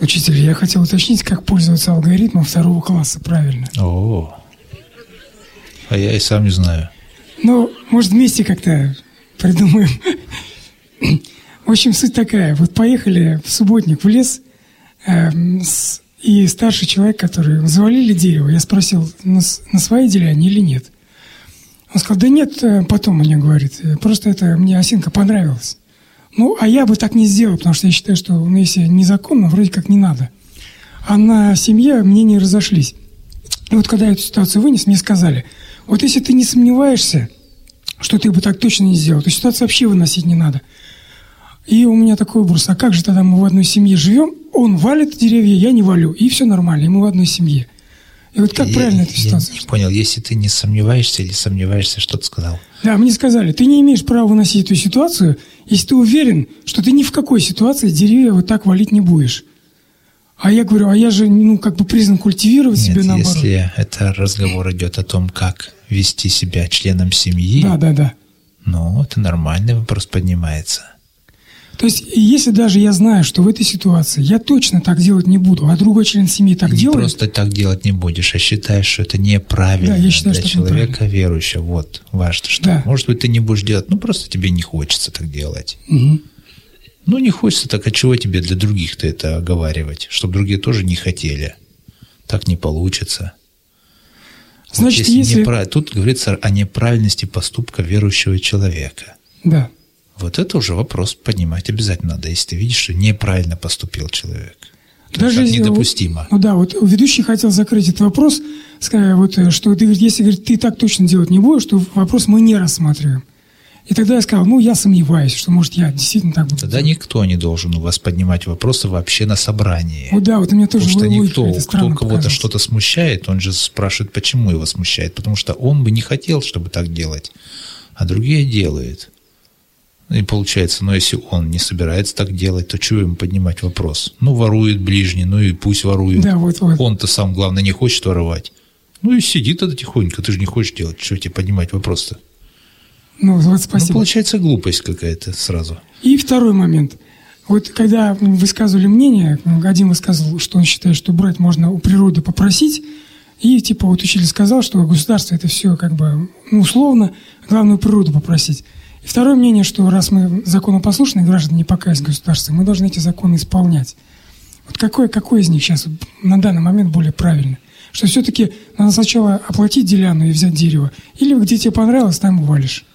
Учитель, я хотел уточнить, как пользоваться алгоритмом второго класса правильно. О, а я и сам не знаю. Ну, может, вместе как-то придумаем. В общем, суть такая. Вот поехали в субботник в лес, эм, с- и старший человек, который завалили дерево, я спросил, на, с- на своей деляне или нет. Он сказал, да нет, э, потом мне говорит, э, просто это мне осинка понравилась. Ну, а я бы так не сделал, потому что я считаю, что ну, если незаконно, вроде как не надо. А на семье мнения разошлись. И вот когда я эту ситуацию вынес, мне сказали, вот если ты не сомневаешься, что ты бы так точно не сделал, то ситуацию вообще выносить не надо. И у меня такой образ, а как же тогда мы в одной семье живем, он валит деревья, я не валю, и все нормально, и мы в одной семье. И вот как Я- правильно эта я ситуация? не понял, если ты не сомневаешься или сомневаешься, что ты сказал? Да, мне сказали, ты не имеешь права выносить эту ситуацию, если ты уверен, что ты ни в какой ситуации деревья вот так валить не будешь. А я говорю, а я же, ну, как бы признан культивировать Нет, себе наоборот. если это разговор идет о том, как вести себя членом семьи, Да, да, да. ну, это нормальный вопрос поднимается. То есть, если даже я знаю, что в этой ситуации я точно так делать не буду, а другой член семьи так не делает, просто так делать не будешь, а считаешь, что это неправильно Да, я считаю, для что человека верующего. Вот, важно, что, Да. может быть, ты не будешь делать, ну, просто тебе не хочется так делать. Мгм. Ну, не хочется, так а чего тебе для других-то это оговаривать? Чтобы другие тоже не хотели. Так не получится. Вот Значит, если... непра- Тут говорится о неправильности поступка верующего человека. Да. Вот это уже вопрос поднимать обязательно надо, если ты видишь, что неправильно поступил человек. То Даже есть недопустимо. Ну да, вот ведущий хотел закрыть этот вопрос, сказать, вот, э, что ты, если говорит, ты так точно делать не будешь, то вопрос мы не рассматриваем. И тогда я сказал, ну, я сомневаюсь, что, может, я действительно так буду Тогда делать. никто не должен у вас поднимать вопросы вообще на собрании. Вот да, вот у меня тоже Потому что никто, кто кого-то что-то смущает, он же спрашивает, почему его смущает. Потому что он бы не хотел, чтобы так делать, а другие делают. И получается, ну если он не собирается так делать, то чего ему поднимать вопрос? Ну, ворует ближний, ну и пусть ворует. Да, вот, вот. Он-то сам, главное, не хочет воровать. Ну и сиди тогда тихонько, ты же не хочешь делать. Что тебе поднимать вопрос-то? Ну, вот Ну, спасибо. получается глупость какая-то сразу. И второй момент. Вот когда высказывали мнение, один высказывал, что он считает, что брать можно у природы попросить, и типа вот учитель сказал, что государство это все как бы ну, условно, главное у природы попросить. И второе мнение, что раз мы законопослушные граждане, не покаясь государства, мы должны эти законы исполнять. Вот какой, какой из них сейчас на данный момент более правильный? Что все-таки надо сначала оплатить деляну и взять дерево, или где тебе понравилось, там валишь.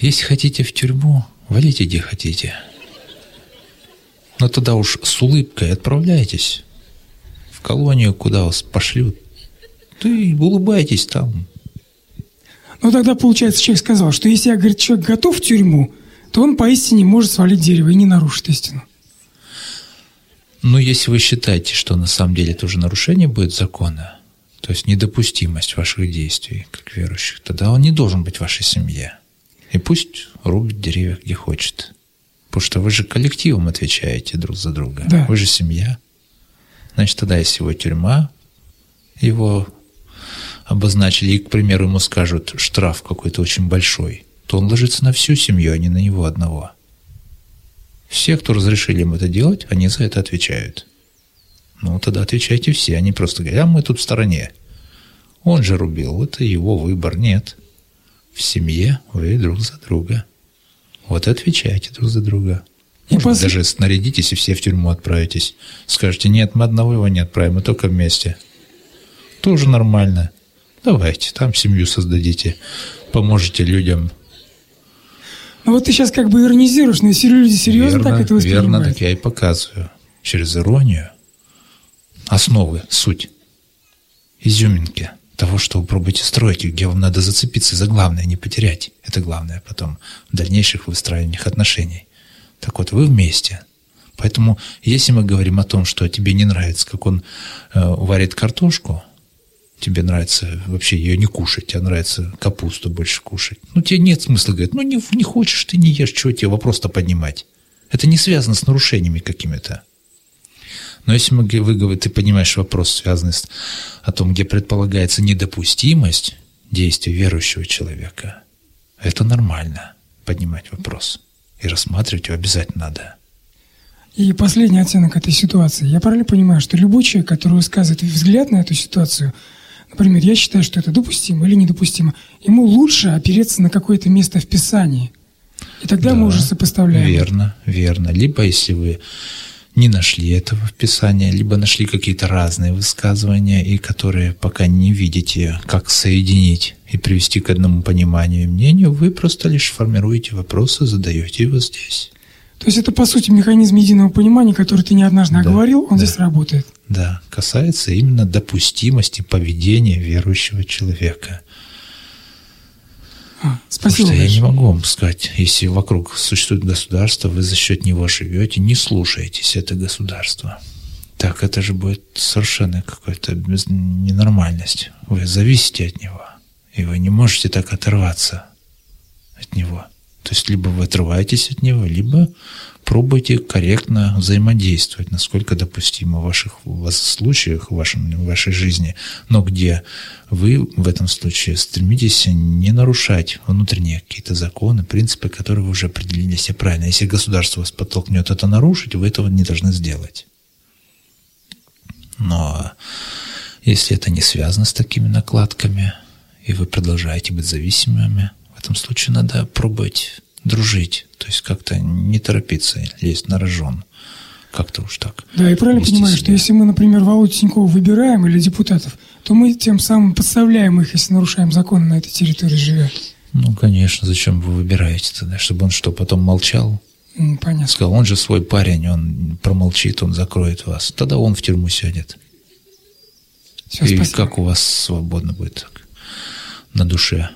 Если хотите в тюрьму, валите где хотите. Но тогда уж с улыбкой отправляйтесь в колонию, куда вас пошлют. Ты улыбайтесь там. Ну тогда, получается, человек сказал, что если, я, говорит, человек готов в тюрьму, то он поистине может свалить дерево и не нарушит истину. Но если вы считаете, что на самом деле это уже нарушение будет закона, то есть недопустимость ваших действий, как верующих, тогда он не должен быть в вашей семье. И пусть рубит деревья где хочет. Потому что вы же коллективом отвечаете друг за друга. Да. Вы же семья. Значит, тогда если его тюрьма, его обозначили, и, к примеру, ему скажут штраф какой-то очень большой, то он ложится на всю семью, а не на него одного. Все, кто разрешили им это делать, они за это отвечают. Ну, тогда отвечайте все. Они просто говорят, а мы тут в стороне. Он же рубил, это его выбор. Нет. В семье вы друг за друга. Вот и отвечайте друг за друга. Может, пос- даже снарядитесь и все в тюрьму отправитесь. Скажете, нет, мы одного его не отправим, мы только вместе. Тоже нормально. Давайте, там семью создадите, поможете людям. Ну вот ты сейчас как бы иронизируешь, но если люди серьезно верно, так это воспринимают. Верно, так я и показываю. Через иронию. Основы, суть. Изюминки того, что вы пробуете строить, где вам надо зацепиться за главное, не потерять. Это главное потом в дальнейших выстраиваниях отношений. Так вот, вы вместе. Поэтому, если мы говорим о том, что тебе не нравится, как он э, варит картошку, тебе нравится вообще ее не кушать, тебе нравится капусту больше кушать. Ну, тебе нет смысла говорить, ну, не, не хочешь, ты не ешь, чего тебе вопрос-то поднимать. Это не связано с нарушениями какими-то. Но если мы, вы, ты понимаешь вопрос, связанный с, о том, где предполагается недопустимость действий верующего человека, это нормально поднимать вопрос. И рассматривать его обязательно надо. И последний оттенок этой ситуации. Я правильно понимаю, что любой человек, который высказывает взгляд на эту ситуацию, например, я считаю, что это допустимо или недопустимо, ему лучше опереться на какое-то место в Писании. И тогда Да, мы уже сопоставляем. Верно, верно. Либо если вы не нашли этого в Писании, либо нашли какие-то разные высказывания, и которые пока не видите, как соединить и привести к одному пониманию и мнению, вы просто лишь формируете вопросы, задаете его здесь. То есть это, по сути, механизм единого понимания, который ты не однажды Да, оговорил, он да. здесь работает. Да, касается именно допустимости поведения верующего человека. А, Потому спасибо. что я не могу вам сказать, если вокруг существует государство, вы за счет него живете, не слушаетесь это государство. Так это же будет совершенно какая-то ненормальность. Вы зависите от него, и вы не можете так оторваться от него. То есть либо вы отрываетесь от него, либо пробуйте корректно взаимодействовать, насколько допустимо в ваших случаях, в, вашем, в вашей жизни, но где вы в этом случае стремитесь не нарушать внутренние какие-то законы, принципы, которые вы уже определили для правильно. Если государство вас подтолкнет это нарушить, вы этого не должны сделать. Но если это не связано с такими накладками, и вы продолжаете быть зависимыми, этом случае надо пробовать дружить, то есть как-то не торопиться лезть на рожон. Как-то уж так. Да, и правильно понимаю, что себя. если мы, например, Володю Тинькова выбираем или депутатов, то мы тем самым подставляем их, если нарушаем закон на этой территории живя. Ну, конечно, зачем вы выбираете тогда? Чтобы он что, потом молчал? Понятно. Сказал, он же свой парень, он промолчит, он закроет вас. Тогда он в тюрьму сядет. Все, И спасибо. как у вас свободно будет так на душе?